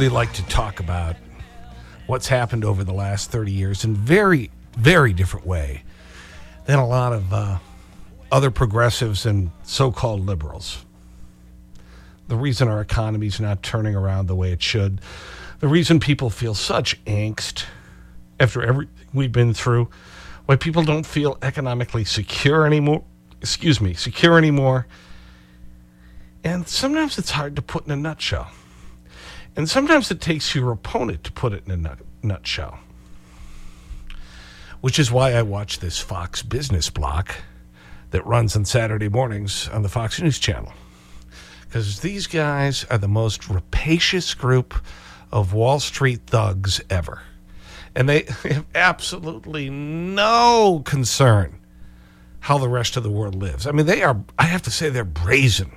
Really like to talk about what's happened over the last 30 years in very, very different way than a lot of uh, other progressives and so-called liberals. The reason our economy is not turning around the way it should, the reason people feel such angst after everything we've been through, why people don't feel economically secure anymore, excuse me, secure anymore. And sometimes it's hard to put in a nutshell. And sometimes it takes your opponent to put it in a nut, nutshell. Which is why I watch this Fox business block that runs on Saturday mornings on the Fox News channel. Because these guys are the most rapacious group of Wall Street thugs ever. And they have absolutely no concern how the rest of the world lives. I mean, they are, I have to say, they're brazen.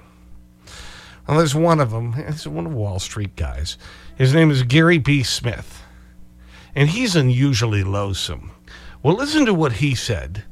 Well, there's one of them. He's one of Wall Street guys. His name is Gary B. Smith. And he's unusually loathsome. Well, listen to what he said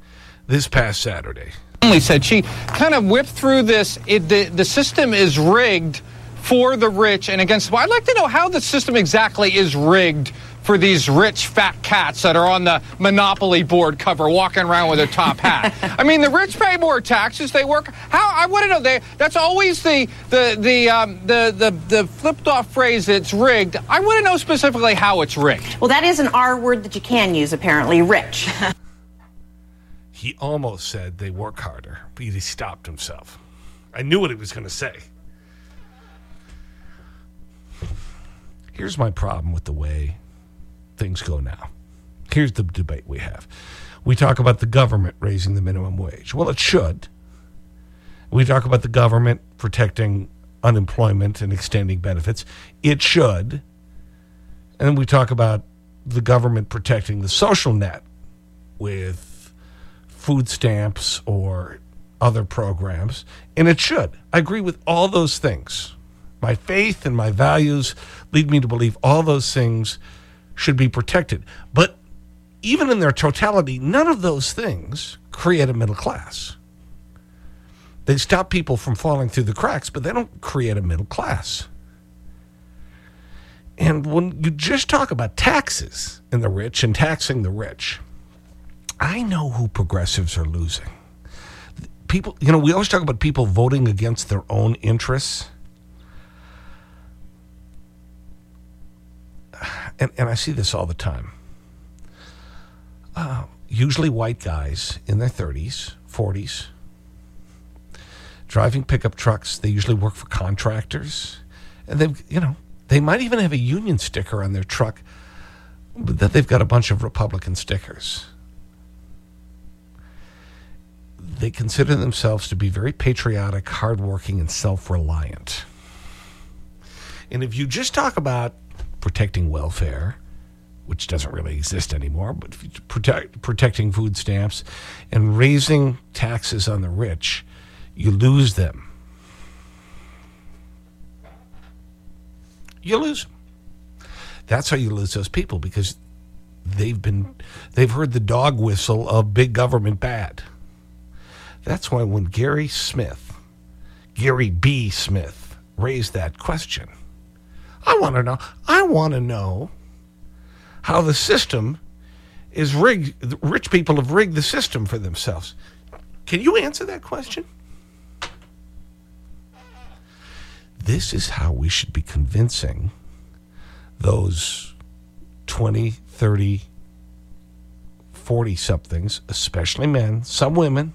this past Saturday. Emily said she kind of whipped through this. It, the, the system is rigged for the rich and against. Well, I'd like to know how the system exactly is rigged for these rich fat cats that are on the Monopoly board cover walking around with their top hat. I mean, the rich pay more taxes. They work. How I want to know. They, that's always the the the um, the the the flipped off phrase. It's rigged. I want to know specifically how it's rigged. Well, that is an R word that you can use, apparently, rich. He almost said they work harder, but he stopped himself. I knew what he was going to say. Here's my problem with the way things go now. Here's the debate we have. We talk about the government raising the minimum wage. Well, it should. We talk about the government protecting unemployment and extending benefits. It should. And then we talk about the government protecting the social net with food stamps or other programs. And it should. I agree with all those things. My faith and my values lead me to believe all those things should be protected. But even in their totality, none of those things create a middle class. They stop people from falling through the cracks, but they don't create a middle class. And when you just talk about taxes and the rich and taxing the rich, I know who progressives are losing. People, you know, we always talk about people voting against their own interests. And, and I see this all the time. Uh, usually white guys in their 30s, 40s, driving pickup trucks. They usually work for contractors. And they've, you know, they might even have a union sticker on their truck, but that they've got a bunch of Republican stickers. They consider themselves to be very patriotic, hardworking, and self reliant. And if you just talk about protecting welfare, which doesn't really exist anymore, but protect, protecting food stamps and raising taxes on the rich, you lose them. You lose them. That's how you lose those people because they've been, they've heard the dog whistle of big government bad. That's why when Gary Smith, Gary B. Smith, raised that question, I want to know, I want to know how the system is rigged. the Rich people have rigged the system for themselves. Can you answer that question? This is how we should be convincing those 20, 30, 40 somethings, especially men, some women,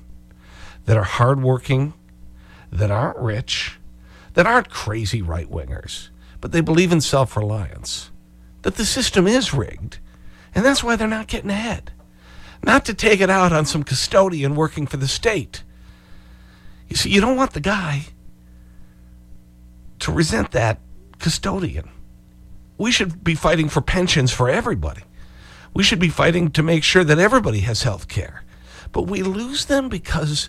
that are hardworking, that aren't rich, that aren't crazy right wingers, but they believe in self reliance, that the system is rigged. And that's why they're not getting ahead. Not to take it out on some custodian working for the state. You see, you don't want the guy to resent that custodian. We should be fighting for pensions for everybody. We should be fighting to make sure that everybody has health care. But we lose them because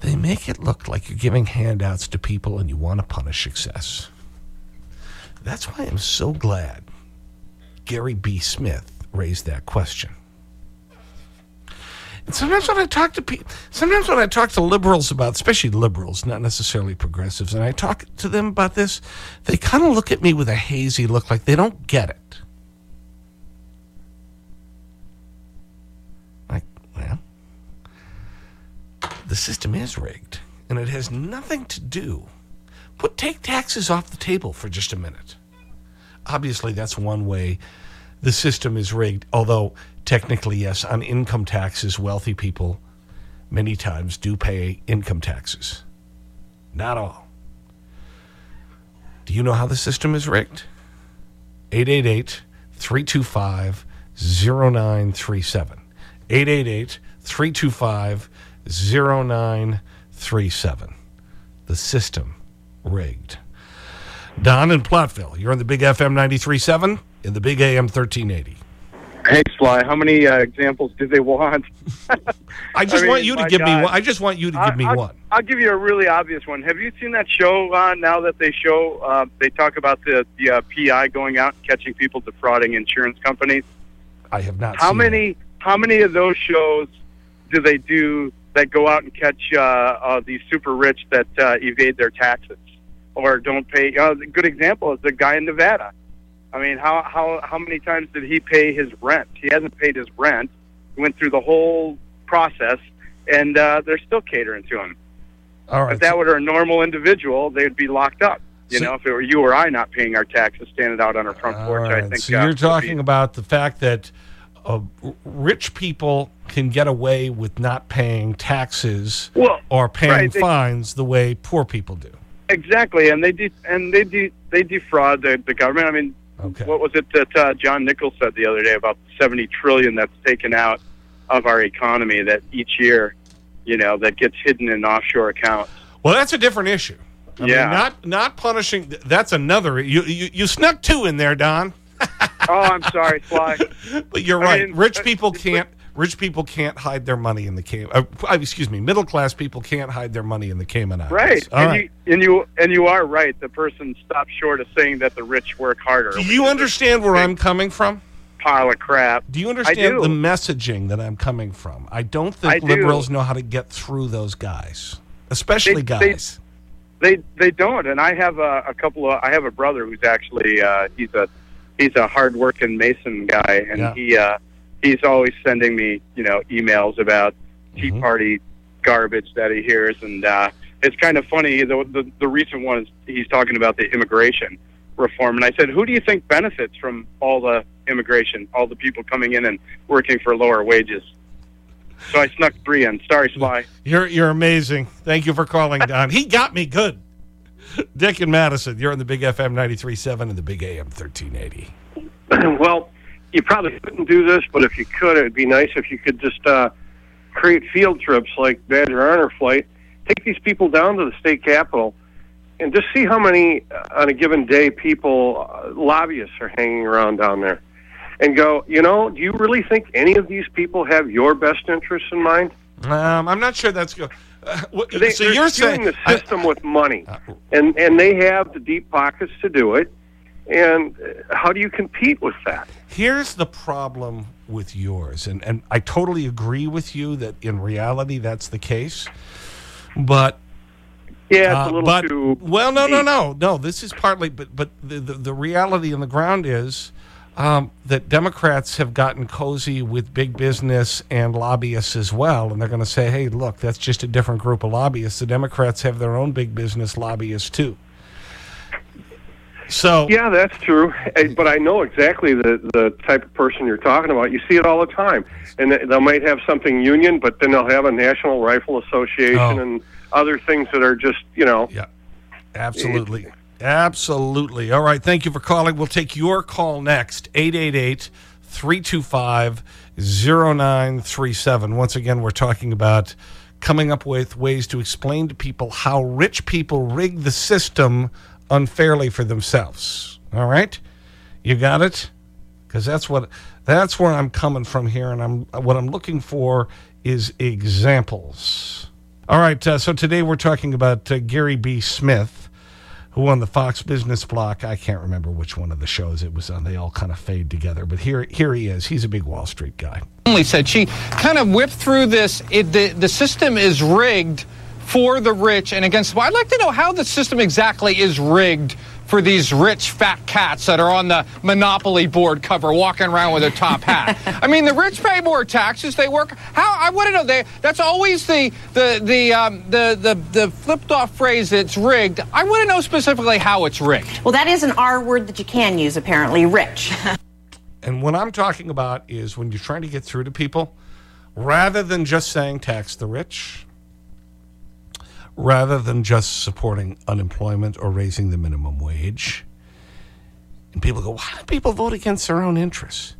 they make it look like you're giving handouts to people and you want to punish success. That's why I'm so glad Gary B. Smith raised that question. And sometimes when I talk to people, sometimes when I talk to liberals about, especially liberals, not necessarily progressives, and I talk to them about this, they kind of look at me with a hazy look like they don't get it. Like, well, the system is rigged, and it has nothing to do. Put take taxes off the table for just a minute. Obviously, that's one way the system is rigged, although technically, yes, on income taxes, wealthy people many times do pay income taxes. Not all. Do you know how the system is rigged? 888 325 0937. 888 325 0937. The system rigged. Don in Platteville, you're on the Big FM 93.7 in the Big AM 1380. Hey, Sly, how many uh, examples do they want? I just I want you to give me one. I just want you to give me I'll, one. I'll give you a really obvious one. Have you seen that show uh, now that they show, uh, they talk about the, the uh, PI going out and catching people defrauding insurance companies? I have not How many, how many of those shows do they do that go out and catch uh, uh, these super rich that uh, evade their taxes or don't pay? Uh, a good example is the guy in Nevada. I mean, how how how many times did he pay his rent? He hasn't paid his rent. He went through the whole process, and uh, they're still catering to him. All right. If that were a normal individual, they'd be locked up. You So- know, if it were you or I not paying our taxes, standing out on our front porch, I think. So uh, you're be- talking about the fact that uh, rich people can get away with not paying taxes Well, or paying right, they- fines the way poor people do. Exactly, and they de- and they de- they defraud the, the government. I mean, Okay. what was it that uh, John Nichols said the other day about seventy trillion that's taken out of our economy that each year, you know, that gets hidden in offshore accounts. Well, that's a different issue. I mean, Yeah. not, not punishing. That's another. You, you, you snuck two in there, Don. Oh, I'm sorry, Sly. But you're I right. mean, rich people can't. Rich people can't hide their money in the Cayman. Uh, excuse me. Middle class people can't hide their money in the Cayman Islands. Right, and right. you and you and you are right. The person stopped short of saying that the rich work harder. Do you understand where I'm coming from? pile of crap? Do you understand do. the messaging that I'm coming from? I don't think I do. liberals know how to get through those guys, especially They- they- guys. They they don't, and I have a, a couple of. I have a brother who's actually uh, he's a he's a hardworking mason guy, and Yeah. he uh, he's always sending me you know emails about Tea Mhm. Party garbage that he hears, and uh, it's kind of funny. The, the the recent one is he's talking about the immigration reform, and I said, who do you think benefits from all the immigration, all the people coming in and working for lower wages? So I snuck three in. Sorry, Sly. You're, you're amazing. Thank you for calling, Don. he got me good. Dick and Madison, you're on the Big FM 93.7 and the Big AM 1380. well, you probably couldn't do this, but if you could, it would be nice if you could just uh, create field trips like Badger Honor Flight. Take these people down to the state capitol and just see how many uh, on a given day people, uh, lobbyists, are hanging around down there. And go, you know, do you really think any of these people have your best interests in mind? Um, I'm not sure that's good. Uh, what- They, so they're you're saying... the I- system with money, Uh, and and they have the deep pockets to do it. And uh, how do you compete with that? Here's the problem with yours, and, and I totally agree with you that in reality that's the case. But Yeah, it's Uh, a little but, too. Well, no, no, no, no. This is partly, but but the the, the reality on the ground is um, that Democrats have gotten cozy with big business and lobbyists as well, and they're going to say, "Hey, look, that's just a different group of lobbyists." The Democrats have their own big business lobbyists too. So, Yeah, that's true. But I know exactly the the type of person you're talking about. You see it all the time, and they they might have something union, but then they'll have a National Rifle Association Oh. and other things that are just you know. yeah, absolutely. Absolutely. All right. Thank you for calling. We'll take your call next 888 325 0937. Once again, we're talking about coming up with ways to explain to people how rich people rig the system unfairly for themselves. All right? You got it? Because that's, what that's where I'm coming from here, and I'm, what I'm looking for is examples. All right, uh, so today we're talking about uh, Gary B. Smith who on the Fox Business Block, I can't remember which one of the shows it was on. They all kind of fade together. But here, here he is. He's a big Wall Street guy. Emily said she kind of whipped through this. It, the, the system is rigged for the rich and against. Well, I'd like to know how the system exactly is rigged for these rich fat cats that are on the Monopoly board cover walking around with a top hat. I mean, the rich pay more taxes. They work. How I want to know. They, that's always the the the um, the the the flipped off phrase. It's rigged. I want to know specifically how it's rigged. Well, that is an R word that you can use, apparently, rich. And what I'm talking about is when you're trying to get through to people, rather than just saying tax the rich, rather than just supporting unemployment or raising the minimum wage, and people go, why do people vote against their own interests?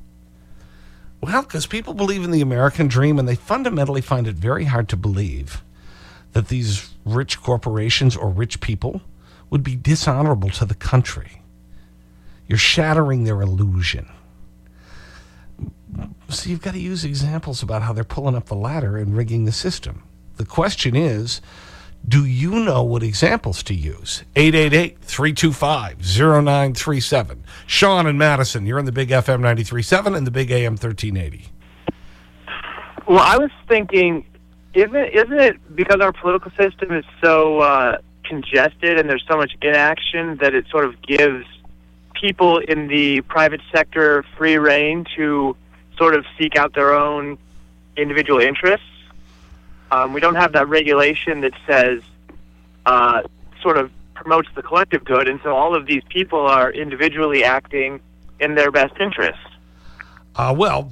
Well, because people believe in the American dream and they fundamentally find it very hard to believe that these rich corporations or rich people would be dishonorable to the country. You're shattering their illusion. So you've got to use examples about how they're pulling up the ladder and rigging the system. The question is, do you know what examples to use? 888-325-0937. Sean and Madison, you're in the Big FM 93.7 and the Big AM 1380. Well, I was thinking, isn't isn't it because our political system is so uh, congested and there's so much inaction that it sort of gives people in the private sector free reign to sort of seek out their own individual interests? Um, we don't have that regulation that says uh, sort of promotes the collective good, and so all of these people are individually acting in their best interest. Uh, well,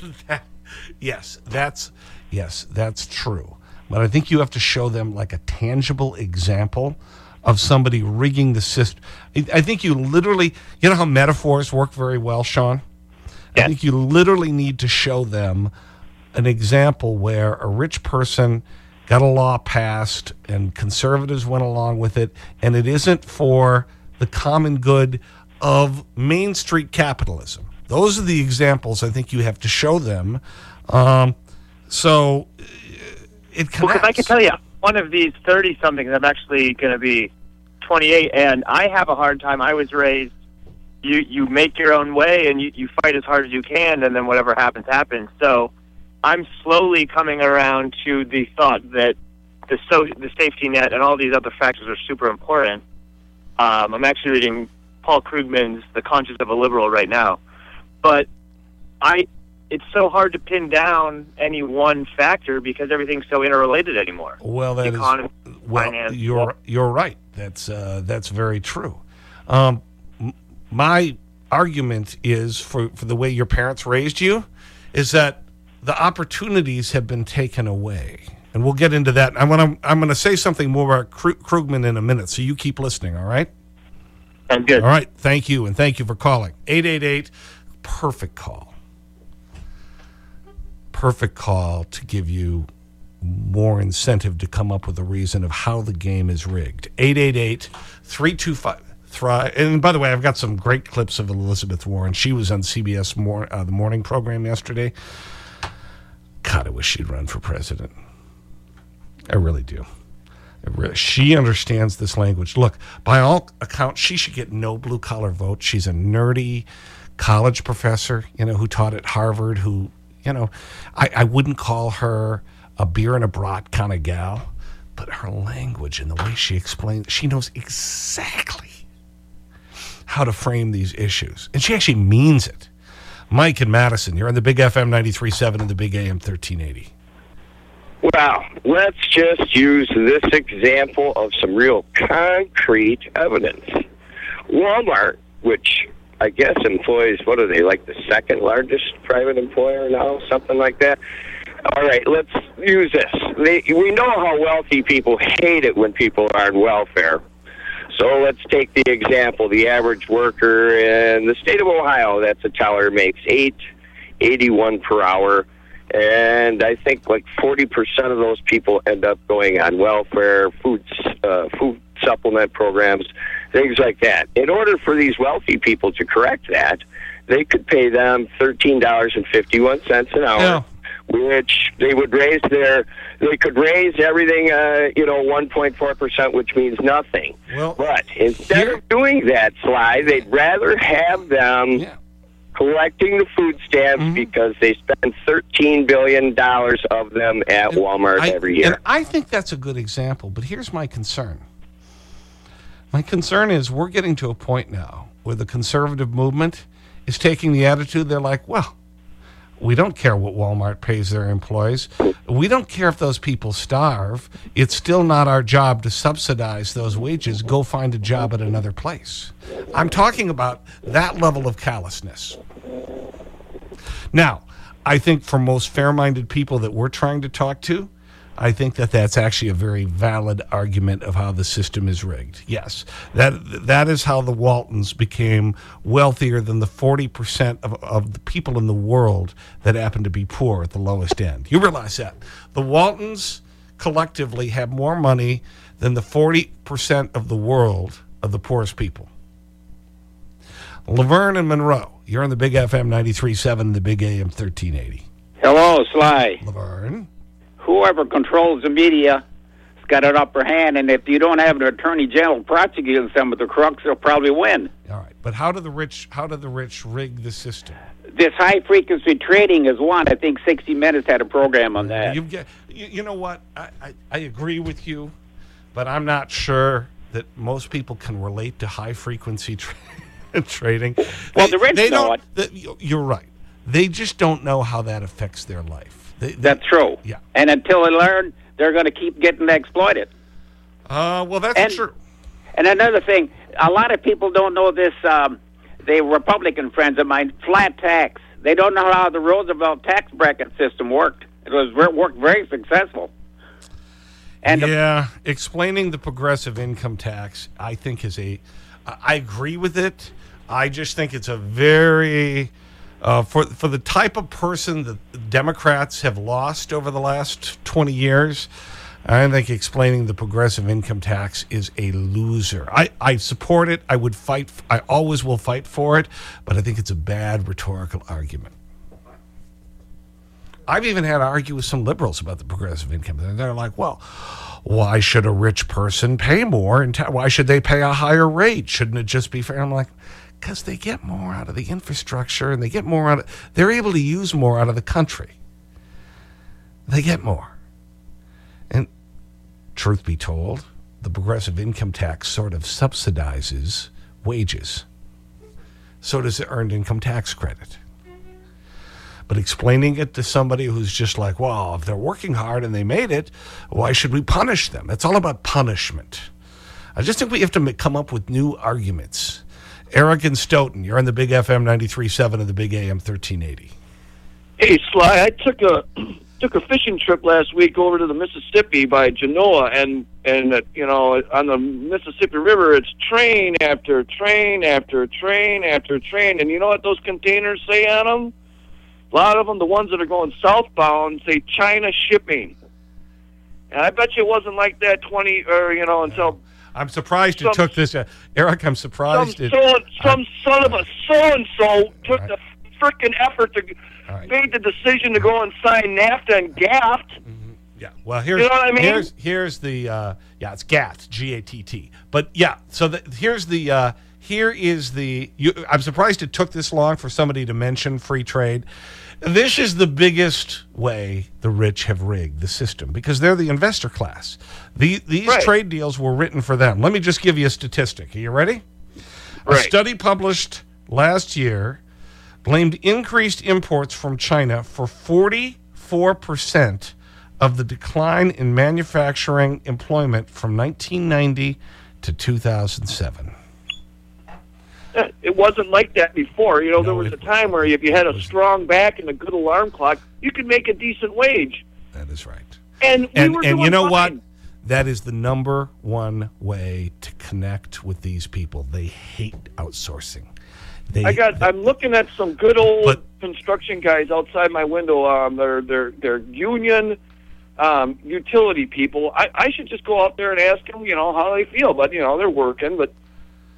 yes, that's, yes, that's true. But I think you have to show them like a tangible example of somebody rigging the system. I I think you literally, you know how metaphors work very well, Sean? I think you literally need to show them an example where a rich person got a law passed and conservatives went along with it, and it isn't for the common good of Main Street capitalism. Those are the examples I think you have to show them. Um, so uh, it Well, 'cause I can tell you, one of these 30 somethings, I'm actually going to be 28, and I have a hard time. I was raised, you, you make your own way and you, you fight as hard as you can, and then whatever happens, happens. So I'm slowly coming around to the thought that the, so, the safety net and all these other factors are super important. Um, I'm actually reading Paul Krugman's The Conscience of a Liberal right now. But I, it's so hard to pin down any one factor because everything's so interrelated anymore. Well, that is Economy, well. finance, You're you're right. That's uh, that's very true. Um, my argument is for for the way your parents raised you, is that the opportunities have been taken away, and we'll get into that. I'm gonna I'm gonna say something more about Krugman in a minute, so you keep listening. All right. Sounds good. All right. Thank you, and thank you for calling. 888, perfect call. Perfect call to give you more incentive to come up with a reason of how the game is rigged. 888 325 Thrive. And by the way, I've got some great clips of Elizabeth Warren. She was on CBS mor uh, the morning program yesterday. God, I wish she'd run for president. I really do. I really- She understands this language. Look, by all accounts, she should get no blue collar vote. She's a nerdy college professor, you know, who taught at Harvard, who, you know, I, I wouldn't call her a beer and a brat kind of gal, but her language and the way she explains, she knows exactly how to frame these issues. And she actually means it. Mike and Madison, you're on the Big FM 93.7 and the Big AM 1380. Well, let's just use this example of some real concrete evidence. Walmart, which I guess employs, what are they, like the second largest private employer now, something like that? All right, let's use this. They, we know how wealthy people hate it when people are on welfare. So let's take the example: the average worker in the state of Ohio, that's a teller, makes eight eighty-one per hour, and I think like forty percent of those people end up going on welfare, food, uh, food supplement programs, things like that. In order for these wealthy people to correct that, they could pay them thirteen dollars and fifty-one cents an hour. Yeah. Which they would raise their, they could raise everything, uh, you know, 1.4 percent, which means nothing. Well, But instead of doing that, Sly, they'd rather have them Yeah. collecting the food stamps Mm-hmm. because they spend $13 billion of them at Walmart I- every year. And I think that's a good example, but here's my concern. My concern is we're getting to a point now where the conservative movement is taking the attitude they're like, well, we don't care what Walmart pays their employees. We don't care if those people starve. It's still not our job to subsidize those wages. Go find a job at another place. I'm talking about that level of callousness. Now, I think for most fair-minded people that we're trying to talk to, I think that that's actually a very valid argument of how the system is rigged. Yes, that, that is how the Waltons became wealthier than the 40% of, of the people in the world that happen to be poor at the lowest end. You realize that. The Waltons collectively have more money than the 40% of the world of the poorest people. Laverne and Monroe, you're on the Big FM 93.7, the Big AM 1380. Hello, Sly. Laverne? Whoever controls the media has got an upper hand, and if you don't have an attorney general prosecuting some of the crooks, they'll probably win. All right, but how do the rich, how do the rich rig the system? This high frequency trading is one. I think 60 Minutes had a program on that. You, get, you, you know what? I, I, I agree with you, but I'm not sure that most people can relate to high frequency tra trading. Well, They- the rich they know don't, the- you're right. They just don't know how that affects their life. They, they- That's true. Yeah. And until they learn, they're going to keep getting exploited. Uh, well, that's And- true. And another thing, a lot of people don't know this. Um, the Republican friends of mine, flat tax. They don't know how the Roosevelt tax bracket system worked. It was worked very successful. And the- yeah, explaining the progressive income tax, I think is a. I agree with it. I just think it's a very, uh, for, for the type of person that Democrats have lost over the last 20 years, I think explaining the progressive income tax is a loser. I, I support it. I would fight, I always will fight for it, but I think it's a bad rhetorical argument. I've even had to argue with some liberals about the progressive income. And they're like, well, why should a rich person pay more? And why should they pay a higher rate? Shouldn't it just be fair? I'm like, because they get more out of the infrastructure and they get more out of, they're able to use more out of the country. They get more. And truth be told, the progressive income tax sort of subsidizes wages. So does the earned income tax credit. But explaining it to somebody who's just like, well, if they're working hard and they made it, why should we punish them? It's all about punishment. I just think we have to come up with new arguments. Eric and Stoughton, you're on the Big FM 93.7 and the Big AM 1380. Hey, Sly, I took a took a fishing trip last week over to the Mississippi by Genoa, and and uh, you know on the Mississippi River, it's train after train after train after train, and you know what those containers say on them? A lot of them, the ones that are going southbound, say China shipping. And I bet you it wasn't like that twenty or you know until I'm surprised it Some- took this. Uh, Eric, I'm some surprised it. so, some I'm- son of a so and so took right. the freaking effort to right. made the decision to go and sign NAFTA and GATT. Yeah. Well, here's know what I mean? here's here's the uh, yeah, it's GATT, G A T T. But yeah, so the, here's the uh, here is the. You, I'm surprised it took this long for somebody to mention free trade. This is the biggest way the rich have rigged the system because they're the investor class. The, these Right. trade deals were written for them. Let me just give you a statistic. Are you ready? A study published last year blamed increased imports from China for 44% of the decline in manufacturing employment from 1990 to 2007. It wasn't like that before. You know, there was a time where if you had a strong back and a good alarm clock, you could make a decent wage. That is right. And we and, and you know fine. what? That is the number one way to connect with these people. They hate outsourcing. They, I got. I'm looking at some good old construction guys outside my window. Um, they're they're they're union um, utility people. I, I should just go out there and ask them, you know, how they feel. But you know, they're working, but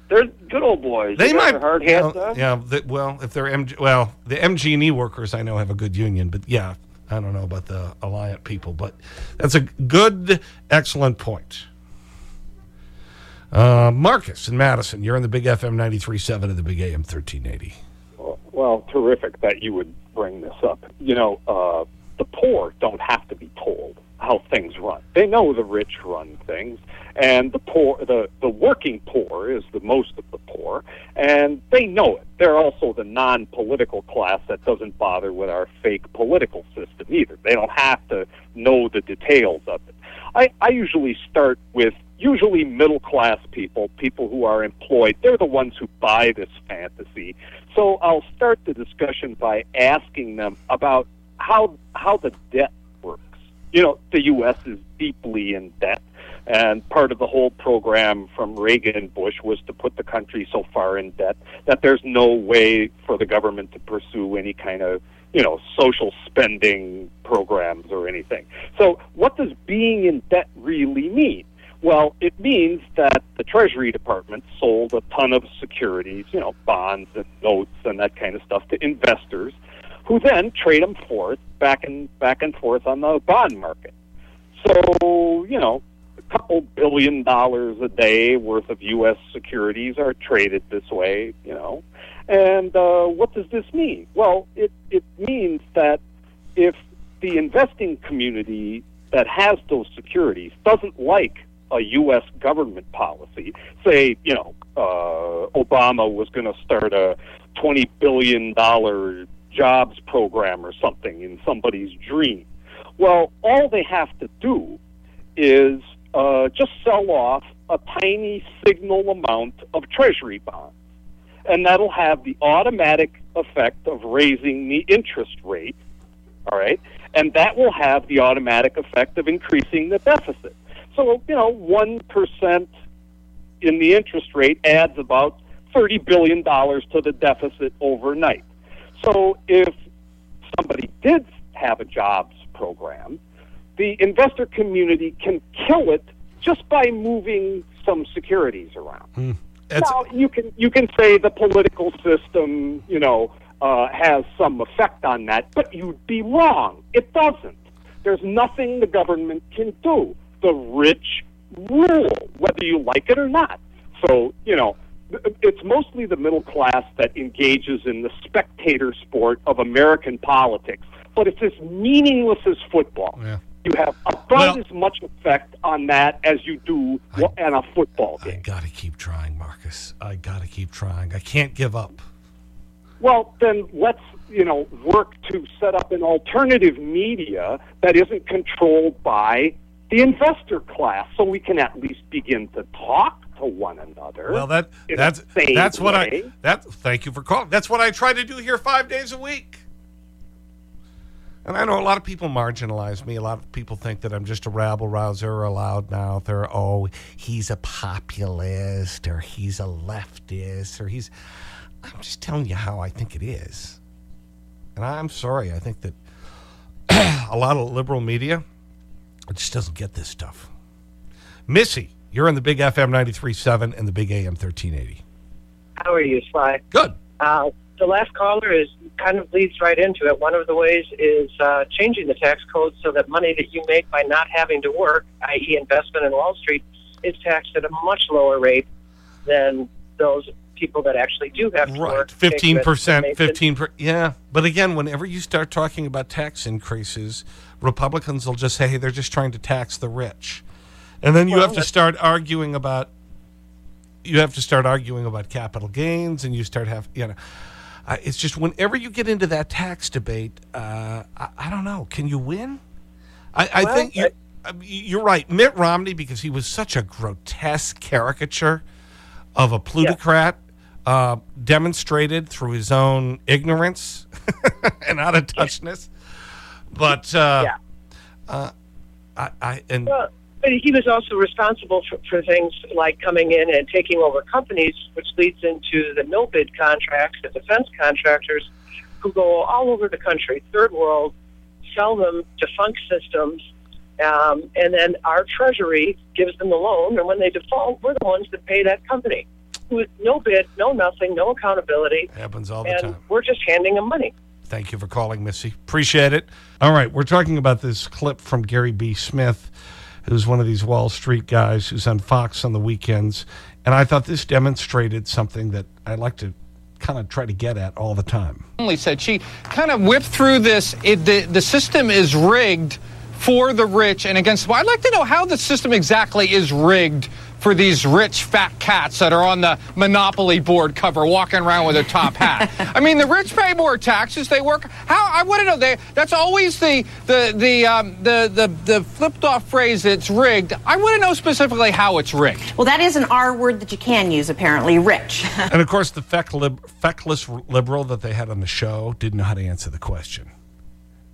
they're good old boys. They got might their hard hats well, on. Yeah, the, well, if they're MG, well, the MG&E E workers I know have a good union, but yeah, I don't know about the Alliant people, but that's a good, excellent point. Uh, Marcus in Madison, you're in the Big FM 93.7 and the Big AM 1380. Well, terrific that you would bring this up. You know, uh, the poor don't have to be told how things run. They know the rich run things, and the poor, the the working poor, is the most of the poor, and they know it. They're also the non-political class that doesn't bother with our fake political system either. They don't have to know the details of it. I, I usually start with usually middle class people, people who are employed. They're the ones who buy this fantasy. So I'll start the discussion by asking them about how how the debt. You know, the U.S. is deeply in debt, and part of the whole program from Reagan and Bush was to put the country so far in debt that there's no way for the government to pursue any kind of you know social spending programs or anything. So, what does being in debt really mean? Well, it means that the Treasury Department sold a ton of securities, you know, bonds and notes and that kind of stuff to investors, who then trade them forth back and back and forth on the bond market. So, you know, a couple billion dollars a day worth of U.S. securities are traded this way, you know. And uh, what does this mean? Well, it, it means that if the investing community that has those securities doesn't like a U.S. government policy, say, you know, uh, Obama was going to start a $20 billion jobs program or something in somebody's dream. Well, all they have to do is uh, just sell off a tiny signal amount of Treasury bonds. And that'll have the automatic effect of raising the interest rate, all right? And that will have the automatic effect of increasing the deficit. So, you know, 1% in the interest rate adds about $30 billion to the deficit overnight. So if somebody did have a jobs program, the investor community can kill it just by moving some securities around. now you can you can say the political system, you know, uh, has some effect on that, but you'd be wrong. It doesn't. There's nothing the government can do. The rich rule, whether you like it or not. So you know, it's mostly the middle class that engages in the spectator sport of American politics. But it's as meaningless as football. You have about as much effect on that as you do on a football game. I got to keep trying, Marcus. I got to keep trying. I can't give up. Well, then let's you know work to set up an alternative media that isn't controlled by the investor class, so we can at least begin to talk to one another. Well, that that's that's what way. I that. Thank you for calling. That's what I try to do here five days a week. And I know a lot of people marginalize me. A lot of people think that I'm just a rabble rouser or a loudmouth or, oh, he's a populist or he's a leftist or he's. I'm just telling you how I think it is. And I'm sorry. I think that a lot of liberal media just doesn't get this stuff. Missy, you're in the Big FM 93.7 and the Big AM 1380. How are you, Sly? Good. Uh, the last caller is kind of leads right into it. One of the ways is uh, changing the tax code so that money that you make by not having to work, i.e., investment in Wall Street, is taxed at a much lower rate than those people that actually do have to work. take Fifteen percent, fifteen percent. Yeah. But again, whenever you start talking about tax increases, Republicans will just say, hey, they're just trying to tax the rich. And then you Well, have to start arguing about, you have to start arguing about capital gains and you start have, you know, uh, it's just whenever you get into that tax debate, uh, I, I don't know, can you win? I, I Well, think you, I you're right. Mitt Romney, because he was such a grotesque caricature of a plutocrat, uh, demonstrated through his own ignorance and out of touchness. But uh, uh, I, I, and Well, he was also responsible for, for things like coming in and taking over companies, which leads into the no bid contracts, the defense contractors who go all over the country, third world, sell them defunct systems, um, and then our treasury gives them the loan, and when they default, we're the ones that pay that company. With no bid, no nothing, no accountability, happens all the and time. we're just handing them money. Thank you for calling, Missy. Appreciate it. All right, we're talking about this clip from Gary B. Smith, who's one of these Wall Street guys who's on Fox on the weekends. And I thought this demonstrated something that I like to kind of try to get at all the time. Emily said she kind of whipped through this. It, the, the system is rigged for the rich and against. Well, I'd like to know how the system exactly is rigged for these rich fat cats that are on the Monopoly board cover walking around with a top hat. I mean, the rich pay more taxes. They work. How I want to know. They, that's always the the the um, the the the flipped off phrase. It's rigged. I want to know specifically how it's rigged. Well, that is an R word that you can use, apparently, rich. and of course, the feck lib feckless liberal that they had on the show didn't know how to answer the question.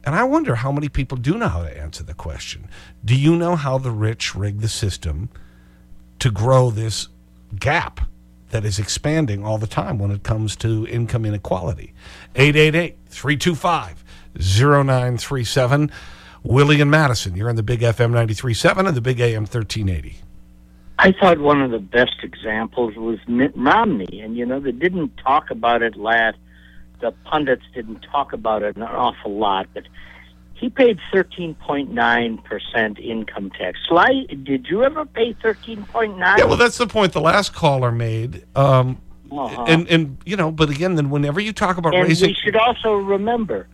And I wonder how many people do know how to answer the question. Do you know how the rich rig the system to grow this gap that is expanding all the time when it comes to income inequality? 888-325-0937. Willie and Madison, you're on the Big FM 93.7 and the Big AM 1380. I thought one of the best examples was Mitt Romney, and you know they didn't talk about it last. The pundits didn't talk about it an awful lot, but he paid thirteen point nine percent income tax. Sly, did you ever pay thirteen point nine? Yeah, well, that's the point the last caller made. Um, Uh-huh. and, and, you know, but again, then whenever you talk about and raising. we should also remember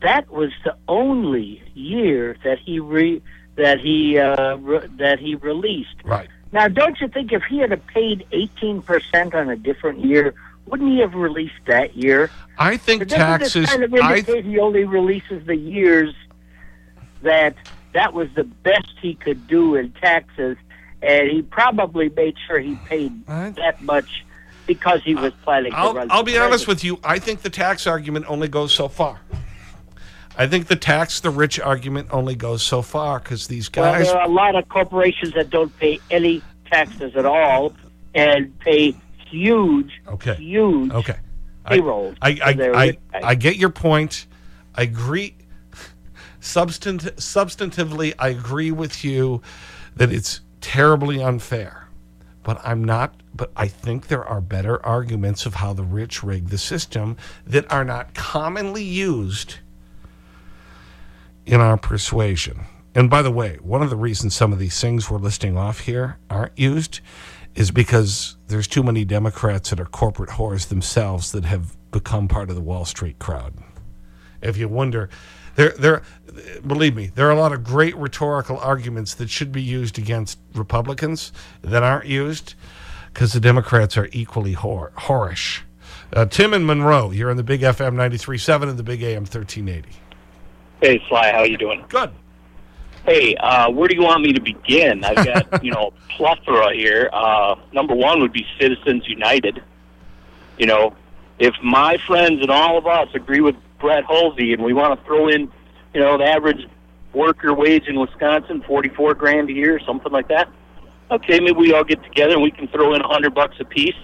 that was the only year that he re, that he uh, re, that he released. Right. Now, don't you think if he had paid eighteen percent on a different year, wouldn't he have released that year? I think taxes. Kind of I, he only releases the years that that was the best he could do in taxes, and he probably made sure he paid that much because he was planning to I'll, run. I'll be honest with you. I think the tax argument only goes so far. I think the tax the rich argument only goes so far because these Well, guys. there are a lot of corporations that don't pay any taxes at all and pay huge, Okay. huge Okay. payrolls. I, their I, I. I get your point. I agree. Substant, substantively, I agree with you that it's terribly unfair. But I'm not, but I think there are better arguments of how the rich rig the system that are not commonly used in our persuasion. And by the way, one of the reasons some of these things we're listing off here aren't used is because there's too many Democrats that are corporate whores themselves that have become part of the Wall Street crowd. If you wonder, there, there, believe me, there are a lot of great rhetorical arguments that should be used against Republicans that aren't used because the Democrats are equally whore, whorish. Uh, Tim and Monroe, you're on the Big FM 93.7 and the Big AM 1380. Hey, Sly, how are you doing? Good. Hey, uh, where do you want me to begin? I've got, you know, plethora here. Uh, number one would be Citizens United. You know, if my friends and all of us agree with Brett Hulsey and we want to throw in, you know, the average worker wage in Wisconsin, 44 grand a year, something like that, okay, maybe we all get together and we can throw in a 100 bucks a piece.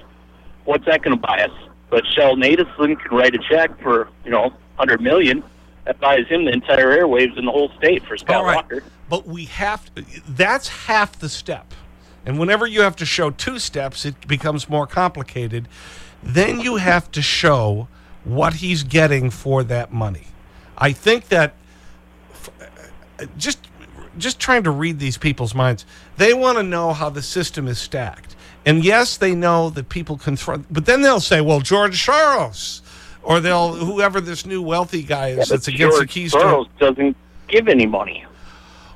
What's that going to buy us? But Sheldon Adelson can write a check for, you know, 100 million. That buys him the entire airwaves in the whole state for Scott right. Walker. But we have to, that's half the step. And whenever you have to show two steps, it becomes more complicated. Then you have to show what he's getting for that money. I think that just, just trying to read these people's minds, they want to know how the system is stacked. And yes, they know that people can throw, but then they'll say, well, George Soros, or they'll, whoever this new wealthy guy is Yeah, that's against the Keystone. Soros doesn't give any money.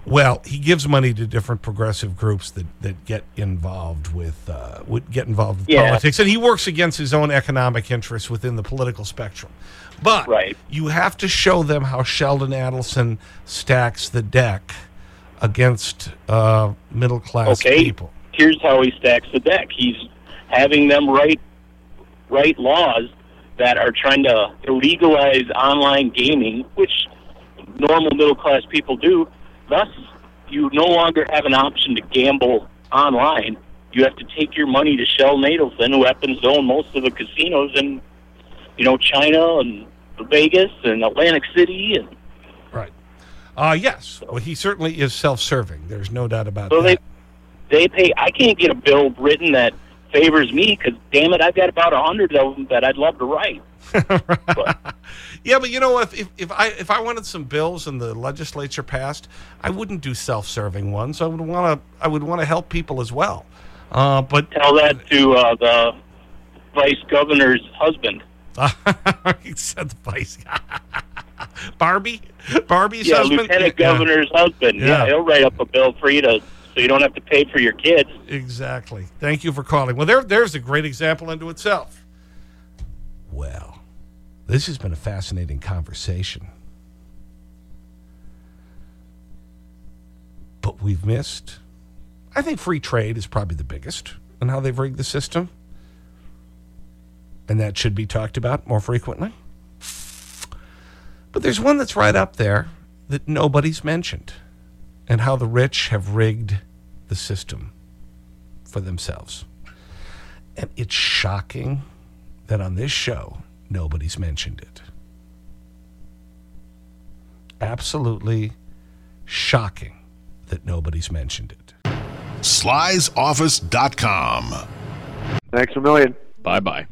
Well, he gives money to different progressive groups that, that get involved with uh, would get involved with Yeah. politics, and he works against his own economic interests within the political spectrum. But right. you have to show them how Sheldon Adelson stacks the deck against uh, middle class Okay. people. Here's how he stacks the deck. He's having them write write laws that are trying to legalize online gaming, which normal middle class people do. Thus, you no longer have an option to gamble online. You have to take your money to Sheldon Adelson, who happens to own most of the casinos in, you know, China and Vegas and Atlantic City and Right. Uh, yes. Well, he certainly is self-serving. There's no doubt about So that. they they pay. I can't get a bill written that favors me because damn it, I've got about a hundred of them that I'd love to write. Yeah, but you know, if, if, if, I, if I wanted some bills and the legislature passed, I wouldn't do self-serving ones. I would want to I would want to help people as well. Uh, but Tell that to uh, the vice governor's husband. he said the vice. Barbie? Barbie's yeah, husband? lieutenant Yeah. governor's husband. Yeah. Yeah. he'll write up a bill for you to so you don't have to pay for your kids. Exactly. Thank you for calling. Well, there, there's a great example unto itself. Well, this has been a fascinating conversation. But we've missed, I think free trade is probably the biggest and how they've rigged the system. And that should be talked about more frequently. But there's one that's right up there that nobody's mentioned and how the rich have rigged the system for themselves. And it's shocking that on this show, nobody's mentioned it. Absolutely shocking that nobody's mentioned it. Sly'sOffice.com. Thanks a million. Bye bye.